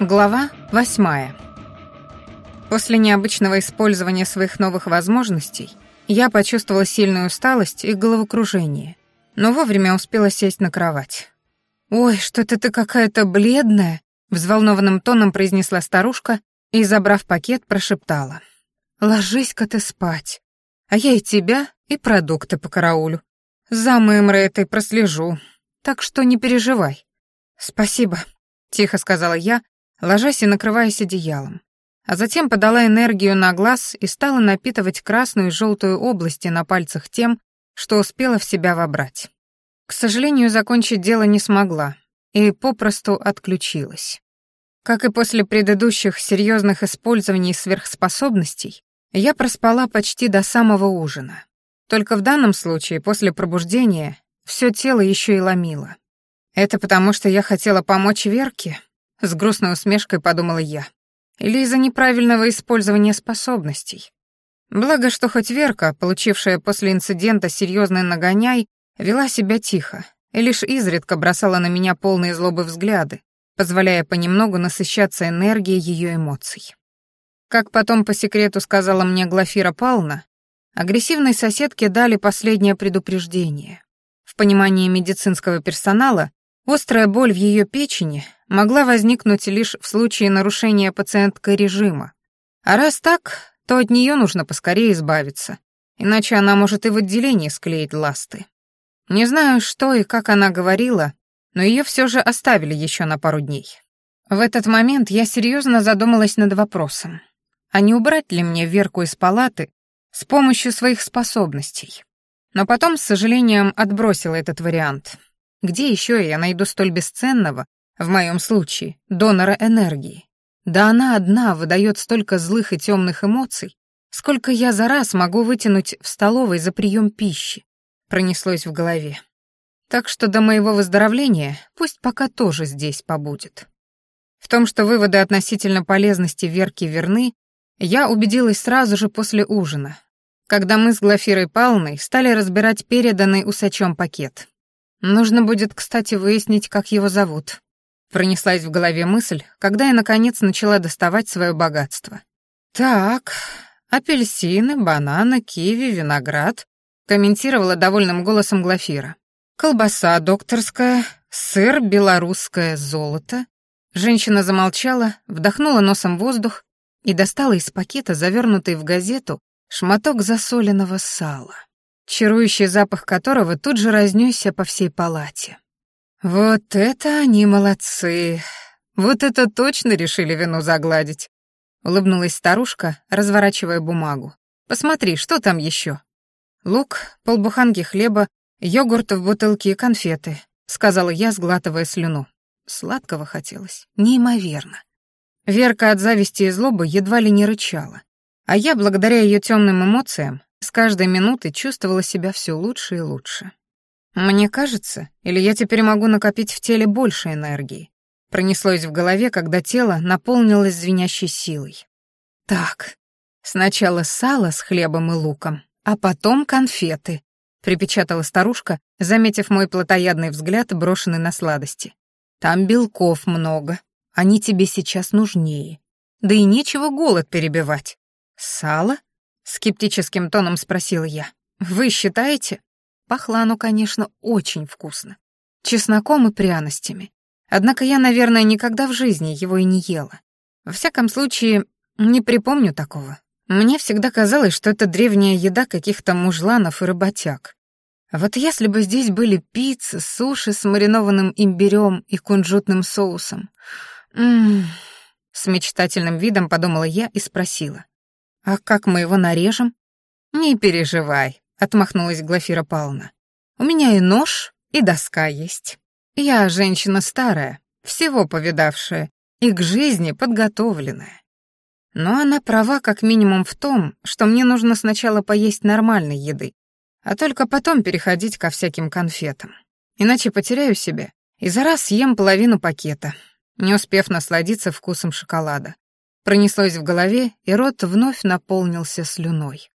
Глава восьмая. После необычного использования своих новых возможностей я почувствовала сильную усталость и головокружение, но вовремя успела сесть на кровать. «Ой, что-то ты какая-то бледная», — взволнованным тоном произнесла старушка и, забрав пакет, прошептала. «Ложись-ка ты спать, а я и тебя, и продукты по караулю. За моим Рэйтой прослежу, так что не переживай». «Спасибо», — тихо сказала я, ложась и накрываясь одеялом. А затем подала энергию на глаз и стала напитывать красную и желтую области на пальцах тем, что успела в себя вобрать. К сожалению, закончить дело не смогла и попросту отключилась. Как и после предыдущих серьезных использований сверхспособностей, я проспала почти до самого ужина. Только в данном случае, после пробуждения, все тело еще и ломило. Это потому, что я хотела помочь Верке? С грустной усмешкой подумала я. Или из-за неправильного использования способностей. Благо, что хоть Верка, получившая после инцидента серьезный нагоняй, вела себя тихо и лишь изредка бросала на меня полные злобы взгляды, позволяя понемногу насыщаться энергией ее эмоций. Как потом по секрету сказала мне Глафира Павловна, агрессивной соседке дали последнее предупреждение. В понимании медицинского персонала острая боль в ее печени могла возникнуть лишь в случае нарушения пациенткой режима. А раз так, то от нее нужно поскорее избавиться, иначе она может и в отделении склеить ласты. Не знаю, что и как она говорила, но ее все же оставили еще на пару дней. В этот момент я серьезно задумалась над вопросом, а не убрать ли мне Верку из палаты с помощью своих способностей. Но потом, с сожалением, отбросила этот вариант. Где еще я найду столь бесценного в моем случае, донора энергии. Да она одна выдает столько злых и темных эмоций, сколько я за раз могу вытянуть в столовой за прием пищи, пронеслось в голове. Так что до моего выздоровления пусть пока тоже здесь побудет. В том, что выводы относительно полезности Верки верны, я убедилась сразу же после ужина, когда мы с Глафирой Павловной стали разбирать переданный усачом пакет. Нужно будет, кстати, выяснить, как его зовут. Пронеслась в голове мысль, когда я, наконец, начала доставать свое богатство. «Так, апельсины, бананы, киви, виноград», комментировала довольным голосом Глафира. «Колбаса докторская, сыр, белорусское золото». Женщина замолчала, вдохнула носом воздух и достала из пакета, завернутый в газету, шматок засоленного сала, чарующий запах которого тут же разнесся по всей палате. «Вот это они молодцы! Вот это точно решили вину загладить!» Улыбнулась старушка, разворачивая бумагу. «Посмотри, что там еще?» «Лук, полбуханки хлеба, йогурт в бутылке и конфеты», — сказала я, сглатывая слюну. Сладкого хотелось. Неимоверно. Верка от зависти и злобы едва ли не рычала. А я, благодаря ее темным эмоциям, с каждой минуты чувствовала себя все лучше и лучше. Мне кажется, или я теперь могу накопить в теле больше энергии. Пронеслось в голове, когда тело наполнилось звенящей силой. Так, сначала сало с хлебом и луком, а потом конфеты, припечатала старушка, заметив мой плотоядный взгляд, брошенный на сладости. Там белков много, они тебе сейчас нужнее. Да и нечего голод перебивать. Сало? Скептическим тоном спросила я. Вы считаете? Пахло оно, конечно, очень вкусно. Чесноком и пряностями. Однако я, наверное, никогда в жизни его и не ела. Во всяком случае, не припомню такого. Мне всегда казалось, что это древняя еда каких-то мужланов и работяг. Вот если бы здесь были пицца, суши с маринованным имбирем и кунжутным соусом. Ммм... С мечтательным видом подумала я и спросила. «А как мы его нарежем?» «Не переживай», отмахнулась Глафира Павловна. У меня и нож, и доска есть. Я женщина старая, всего повидавшая и к жизни подготовленная. Но она права как минимум в том, что мне нужно сначала поесть нормальной еды, а только потом переходить ко всяким конфетам. Иначе потеряю себя и за раз съем половину пакета, не успев насладиться вкусом шоколада. Пронеслось в голове, и рот вновь наполнился слюной.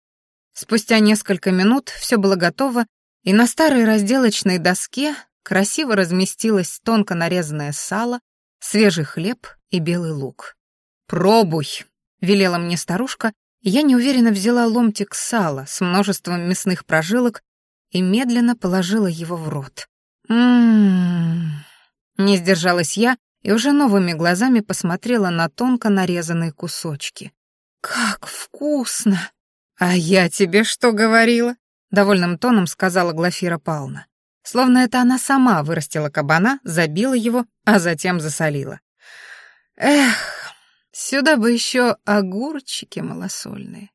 Спустя несколько минут все было готово, и на старой разделочной доске красиво разместилось тонко нарезанное сало, свежий хлеб и белый лук. «Пробуй», — велела мне старушка, и я неуверенно взяла ломтик сала с множеством мясных прожилок и медленно положила его в рот. «М-м-м...» Не сдержалась я и уже новыми глазами посмотрела на тонко нарезанные кусочки. «Как вкусно!» «А я тебе что говорила?» — довольным тоном сказала Глафира Павловна. Словно это она сама вырастила кабана, забила его, а затем засолила. «Эх, сюда бы еще огурчики малосольные.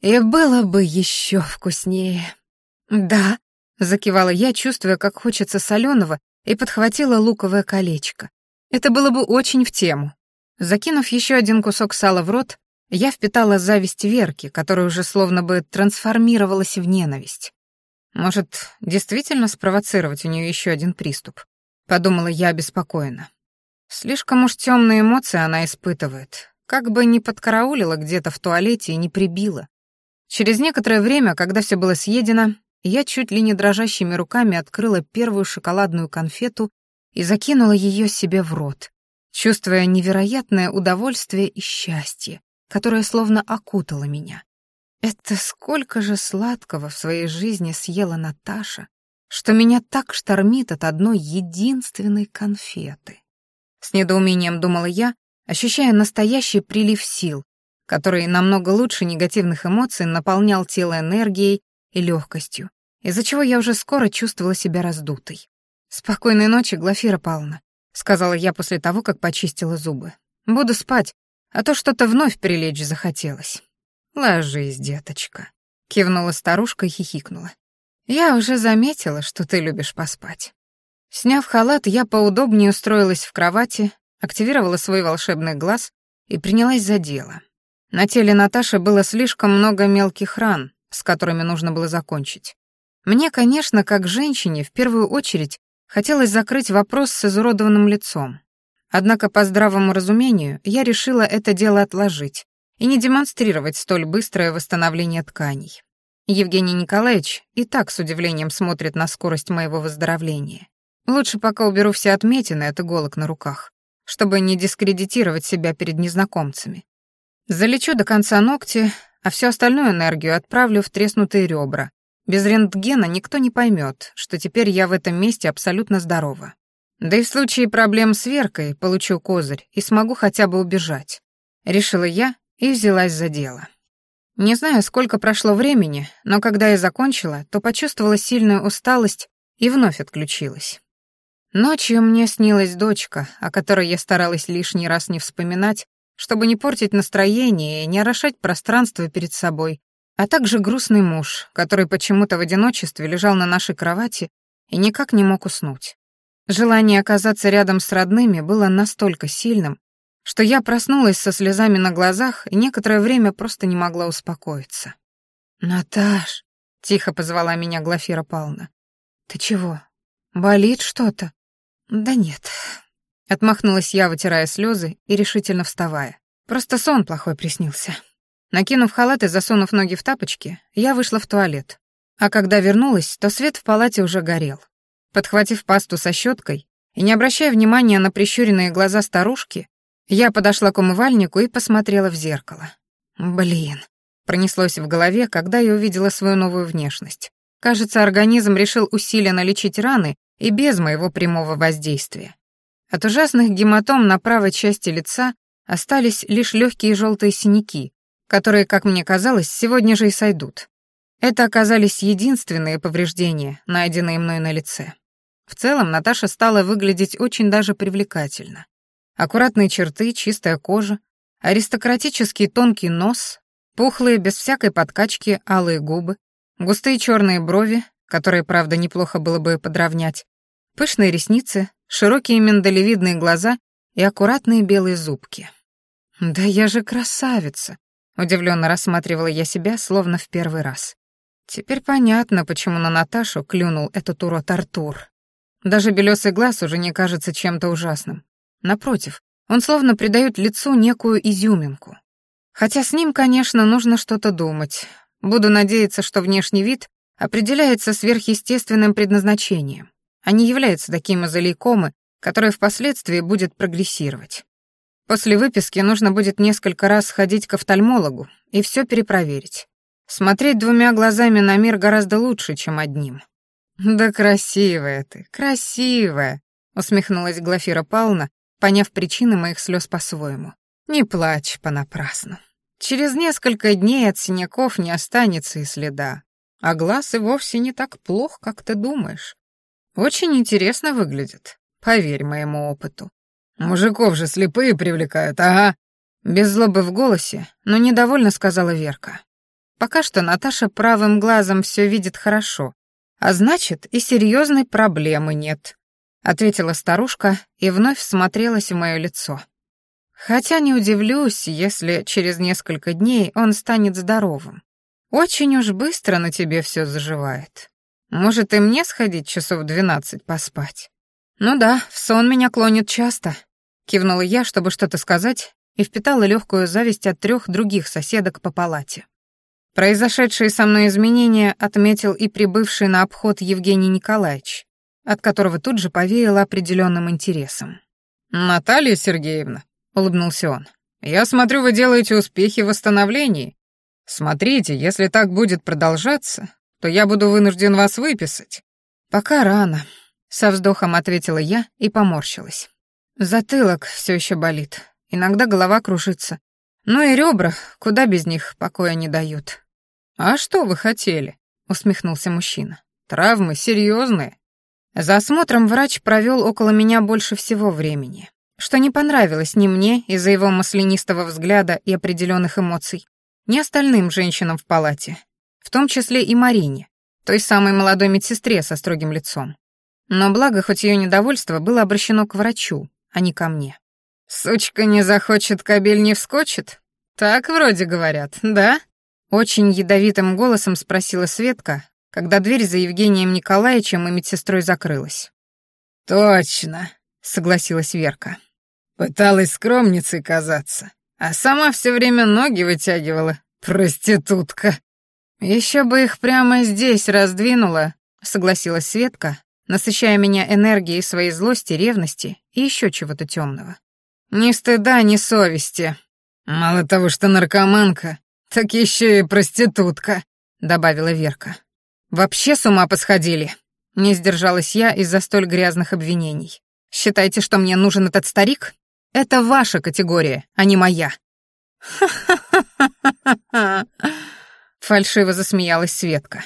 И было бы еще вкуснее». «Да», — закивала я, чувствуя, как хочется соленого, и подхватила луковое колечко. Это было бы очень в тему. Закинув еще один кусок сала в рот, я впитала зависть Верки, которая уже словно бы трансформировалась в ненависть. Может, действительно спровоцировать у нее еще один приступ? Подумала я обеспокоенно. Слишком уж темные эмоции она испытывает. Как бы ни подкараулила где-то в туалете и не прибила. Через некоторое время, когда все было съедено, я чуть ли не дрожащими руками открыла первую шоколадную конфету и закинула ее себе в рот, чувствуя невероятное удовольствие и счастье, которое словно окутало меня. Это сколько же сладкого в своей жизни съела Наташа, что меня так штормит от одной единственной конфеты. С недоумением думала я, ощущая настоящий прилив сил, который намного лучше негативных эмоций наполнял тело энергией и легкостью, из-за чего я уже скоро чувствовала себя раздутой. «Спокойной ночи, Глафира Павловна», — сказала я после того, как почистила зубы. «Буду спать, а то что-то вновь прилечь захотелось». «Ложись, деточка», — кивнула старушка и хихикнула. «Я уже заметила, что ты любишь поспать». Сняв халат, я поудобнее устроилась в кровати, активировала свой волшебный глаз и принялась за дело. На теле Наташи было слишком много мелких ран, с которыми нужно было закончить. Мне, конечно, как женщине, в первую очередь Хотелось закрыть вопрос с изуродованным лицом. Однако по здравому разумению я решила это дело отложить и не демонстрировать столь быстрое восстановление тканей. Евгений Николаевич и так с удивлением смотрит на скорость моего выздоровления. Лучше пока уберу все отметины от иголок на руках, чтобы не дискредитировать себя перед незнакомцами. Залечу до конца ногти, а всю остальную энергию отправлю в треснутые ребра, без рентгена никто не поймет, что теперь я в этом месте абсолютно здорова. Да и в случае проблем с Веркой получу козырь и смогу хотя бы убежать. Решила я и взялась за дело. Не знаю, сколько прошло времени, но когда я закончила, то почувствовала сильную усталость и вновь отключилась. Ночью мне снилась дочка, о которой я старалась лишний раз не вспоминать, чтобы не портить настроение и не орошать пространство перед собой, а также грустный муж, который почему-то в одиночестве лежал на нашей кровати и никак не мог уснуть. Желание оказаться рядом с родными было настолько сильным, что я проснулась со слезами на глазах и некоторое время просто не могла успокоиться. «Наташ», — тихо позвала меня Глафира Павловна, — «ты чего? Болит что-то?» «Да нет», — отмахнулась я, вытирая слезы и решительно вставая. «Просто сон плохой приснился». Накинув халат и засунув ноги в тапочки, я вышла в туалет. А когда вернулась, то свет в палате уже горел. Подхватив пасту со щеткой и не обращая внимания на прищуренные глаза старушки, я подошла к умывальнику и посмотрела в зеркало. Блин, пронеслось в голове, когда я увидела свою новую внешность. Кажется, организм решил усиленно лечить раны и без моего прямого воздействия. От ужасных гематом на правой части лица остались лишь легкие желтые синяки, которые, как мне казалось, сегодня же и сойдут. Это оказались единственные повреждения, найденные мной на лице. В целом Наташа стала выглядеть очень даже привлекательно. Аккуратные черты, чистая кожа, аристократический тонкий нос, пухлые, без всякой подкачки, алые губы, густые черные брови, которые, правда, неплохо было бы подровнять, пышные ресницы, широкие миндалевидные глаза и аккуратные белые зубки. «Да я же красавица!» Удивленно рассматривала я себя, словно в первый раз. Теперь понятно, почему на Наташу клюнул этот урод Артур. Даже белесый глаз уже не кажется чем-то ужасным. Напротив, он словно придает лицу некую изюминку. Хотя с ним, конечно, нужно что-то думать. Буду надеяться, что внешний вид определяется сверхъестественным предназначением, а не является таким мозолейком, который впоследствии будет прогрессировать. После выписки нужно будет несколько раз сходить к офтальмологу и все перепроверить. Смотреть двумя глазами на мир гораздо лучше, чем одним. «Да красивая ты, красивая», — усмехнулась Глафира Павловна, поняв причины моих слез по-своему. «Не плачь понапрасну. Через несколько дней от синяков не останется и следа. А глаз и вовсе не так плох, как ты думаешь. Очень интересно выглядит, поверь моему опыту. Мужиков же слепые привлекают, ага. Без злобы в голосе, но недовольно сказала Верка. Пока что Наташа правым глазом все видит хорошо, а значит, и серьезной проблемы нет, ответила старушка и вновь смотрелась в мое лицо. Хотя не удивлюсь, если через несколько дней он станет здоровым. Очень уж быстро на тебе все заживает. Может, и мне сходить часов двенадцать поспать? Ну да, в сон меня клонит часто. Кивнула я, чтобы что-то сказать, и впитала легкую зависть от трех других соседок по палате. Произошедшие со мной изменения отметил и прибывший на обход Евгений Николаевич, от которого тут же повеяло определенным интересом. «Наталья Сергеевна», — улыбнулся он. «Я смотрю, вы делаете успехи в восстановлении. Смотрите, если так будет продолжаться, то я буду вынужден вас выписать». «Пока рано», — со вздохом ответила я и поморщилась. Затылок все еще болит, иногда голова кружится. Ну и ребра, куда без них, покоя не дают. «А что вы хотели?» — усмехнулся мужчина. «Травмы серьезные. За осмотром врач провел около меня больше всего времени что не понравилось ни мне из-за его маслянистого взгляда и определенных эмоций, ни остальным женщинам в палате, в том числе и Марине, той самой молодой медсестре со строгим лицом. Но благо, хоть ее недовольство было обращено к врачу, а не ко мне. «Сучка не захочет, кабель не вскочит?» «Так вроде говорят, да?» Очень ядовитым голосом спросила Светка, когда дверь за Евгением Николаевичем и медсестрой закрылась. «Точно», — согласилась Верка. Пыталась скромницей казаться, а сама все время ноги вытягивала. Проститутка. Еще бы их прямо здесь раздвинула, согласилась Светка, насыщая меня энергией своей злости, ревности и еще чего-то темного. Ни стыда, ни совести. Мало того, что наркоманка, так еще и проститутка, добавила Верка. Вообще с ума посходили. Не сдержалась я из-за столь грязных обвинений. Считаете, что мне нужен этот старик? Это ваша категория, а не моя. Ха-ха-ха-ха-ха. Фальшиво засмеялась Светка.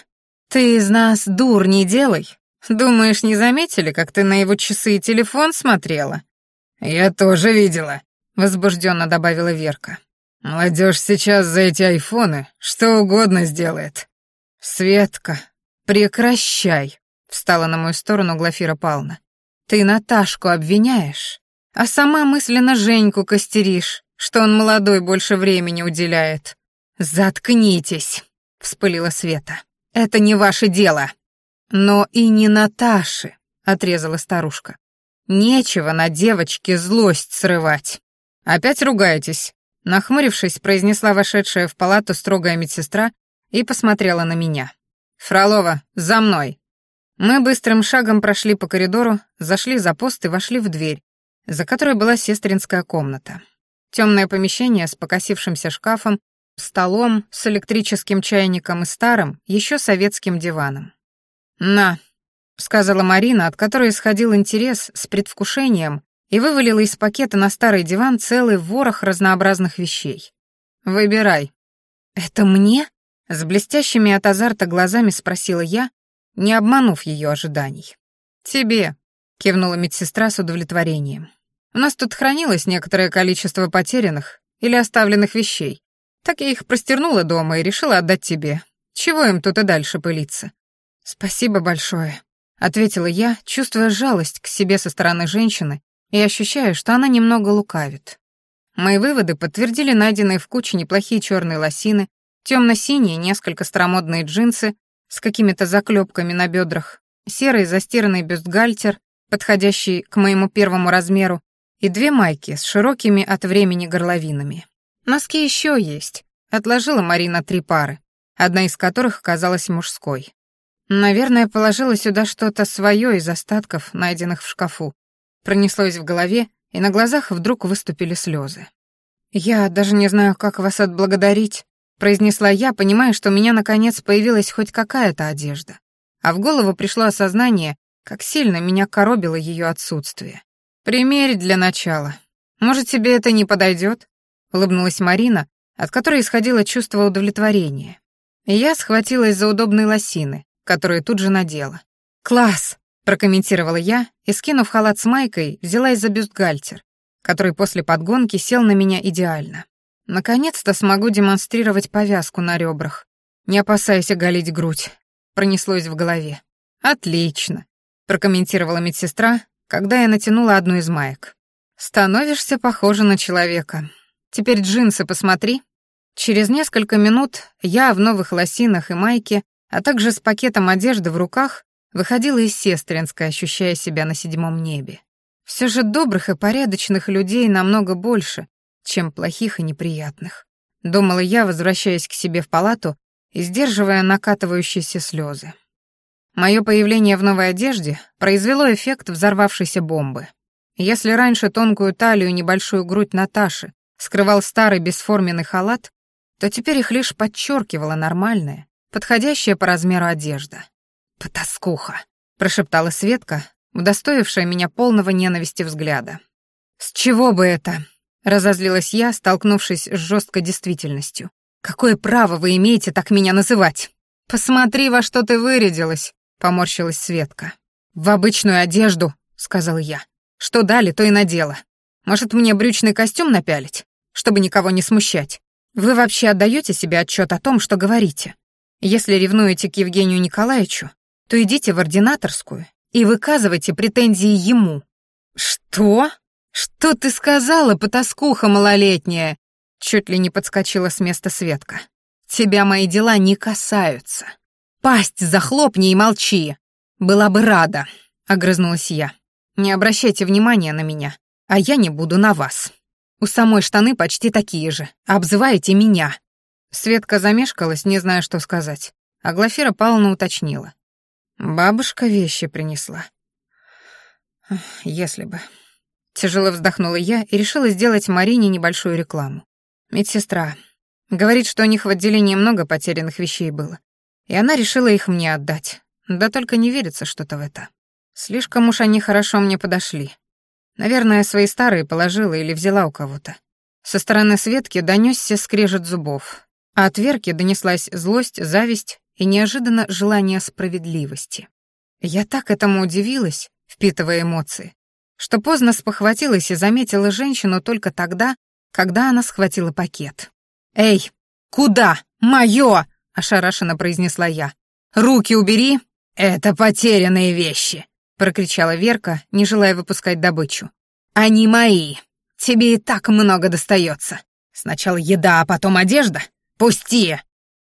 Ты из нас дур не делай. Думаешь, не заметили, как ты на его часы и телефон смотрела? Я тоже видела, возбужденно добавила Верка. Молодежь сейчас за эти айфоны что угодно сделает. Светка, прекращай, встала на мою сторону Глафира Павловна. Ты Наташку обвиняешь? а сама мысленно Женьку костеришь, что он молодой больше времени уделяет. «Заткнитесь», — вспылила Света. «Это не ваше дело». «Но и не Наташи», — отрезала старушка. «Нечего на девочке злость срывать». «Опять ругаетесь?» Нахмурившись, произнесла вошедшая в палату строгая медсестра и посмотрела на меня. «Фролова, за мной!» Мы быстрым шагом прошли по коридору, зашли за пост и вошли в дверь, за которой была сестринская комната. Темное помещение с покосившимся шкафом, столом с электрическим чайником и старым, еще советским диваном. «На», — сказала Марина, от которой исходил интерес с предвкушением, и вывалила из пакета на старый диван целый ворох разнообразных вещей. «Выбирай». «Это мне?» — с блестящими от азарта глазами спросила я, не обманув ее ожиданий. «Тебе», — кивнула медсестра с удовлетворением. У нас тут хранилось некоторое количество потерянных или оставленных вещей. Так я их простернула дома и решила отдать тебе. Чего им тут и дальше пылиться? Спасибо большое, ответила я, чувствуя жалость к себе со стороны женщины и ощущая, что она немного лукавит. Мои выводы подтвердили найденные в куче неплохие черные лосины, темно-синие несколько старомодные джинсы с какими-то заклепками на бедрах, серый застиранный бюстгальтер, подходящий к моему первому размеру, и две майки с широкими от времени горловинами. Носки еще есть. Отложила Марина три пары, одна из которых оказалась мужской. Наверное, положила сюда что-то свое из остатков, найденных в шкафу. Пронеслось в голове, и на глазах вдруг выступили слезы. «Я даже не знаю, как вас отблагодарить», — произнесла я, понимая, что у меня наконец появилась хоть какая-то одежда. А в голову пришло осознание, как сильно меня коробило ее отсутствие. «Примерь для начала. Может, тебе это не подойдет? улыбнулась Марина, от которой исходило чувство удовлетворения. И я схватилась за удобные лосины, которые тут же надела. «Класс!» — прокомментировала я и, скинув халат с майкой, взялась за бюстгальтер, который после подгонки сел на меня идеально. Наконец-то смогу демонстрировать повязку на ребрах, не опасаясь оголить грудь. Пронеслось в голове. «Отлично», — прокомментировала медсестра, когда я натянула одну из маек. «Становишься похожа на человека. Теперь джинсы посмотри». Через несколько минут я в новых лосинах и майке, а также с пакетом одежды в руках, выходила из Сестринска, ощущая себя на седьмом небе. Все же добрых и порядочных людей намного больше, чем плохих и неприятных. Думала я, возвращаясь к себе в палату и сдерживая накатывающиеся слезы. Мое появление в новой одежде произвело эффект взорвавшейся бомбы. Если раньше тонкую талию и небольшую грудь Наташи скрывал старый бесформенный халат, то теперь их лишь подчеркивала нормальная, подходящая по размеру одежда. «Потаскуха», — прошептала Светка, удостоившая меня полного ненависти взгляда. «С чего бы это?» Разозлилась я, столкнувшись с жесткой действительностью. «Какое право вы имеете так меня называть?» «Посмотри, во что ты вырядилась», — поморщилась Светка. «В обычную одежду», — сказал я. «Что дали, то и надела. Может, мне брючный костюм напялить, чтобы никого не смущать? Вы вообще отдаете себе отчет о том, что говорите? Если ревнуете к Евгению Николаевичу, то идите в ординаторскую и выказывайте претензии ему». «Что?» «Что ты сказала, потаскуха малолетняя?» Чуть ли не подскочила с места Светка. «Тебя мои дела не касаются. Пасть захлопни и молчи. Была бы рада», — огрызнулась я. «Не обращайте внимания на меня, а я не буду на вас. У самой штаны почти такие же. Обзываете меня». Светка замешкалась, не зная, что сказать. А Глафира Павловна уточнила. «Бабушка вещи принесла». «Если бы...» Тяжело вздохнула я и решила сделать Марине небольшую рекламу. Медсестра. Говорит, что у них в отделении много потерянных вещей было. И она решила их мне отдать. Да только не верится что-то в это. Слишком уж они хорошо мне подошли. Наверное, свои старые положила или взяла у кого-то. Со стороны Светки донёсся скрежет зубов, а от Верки донеслась злость, зависть и неожиданно желание справедливости. Я так этому удивилась, впитывая эмоции, что поздно спохватилась и заметила женщину только тогда, когда она схватила пакет. «Эй, куда? Моё!» — ошарашенно произнесла я. «Руки убери!» «Это потерянные вещи!» — прокричала Верка, не желая выпускать добычу. «Они мои! Тебе и так много достается. Сначала еда, а потом одежда? Пусти!»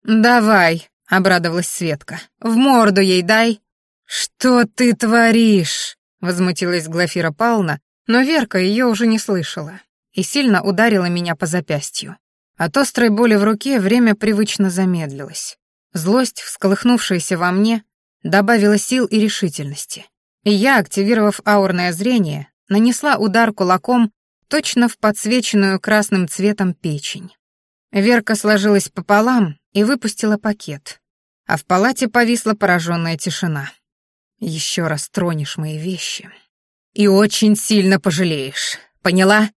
«Давай!» — обрадовалась Светка. «В морду ей дай!» «Что ты творишь?» Возмутилась Глафира Павловна, но Верка ее уже не слышала и сильно ударила меня по запястью. От острой боли в руке время привычно замедлилось. Злость, всколыхнувшаяся во мне, добавила сил и решительности. И я, активировав аурное зрение, нанесла удар кулаком точно в подсвеченную красным цветом печень. Верка сложилась пополам и выпустила пакет, а в палате повисла пораженная тишина. Еще раз тронешь мои вещи. И очень сильно пожалеешь. Поняла?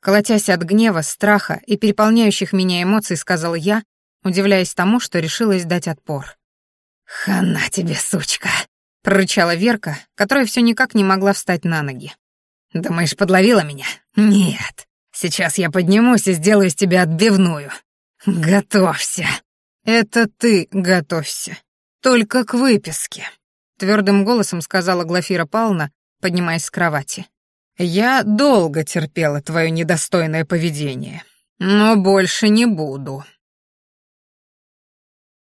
Колотясь от гнева, страха и переполняющих меня эмоций, сказал я, удивляясь тому, что решилась дать отпор. «Хана тебе, сучка!» — прорычала Верка, которая все никак не могла встать на ноги. «Думаешь, подловила меня? Нет. Сейчас я поднимусь и сделаю из тебя отбивную. Готовься!» «Это ты готовься. Только к выписке», твердым голосом сказала Глафира Павловна, поднимаясь с кровати. «Я долго терпела твое недостойное поведение, но больше не буду».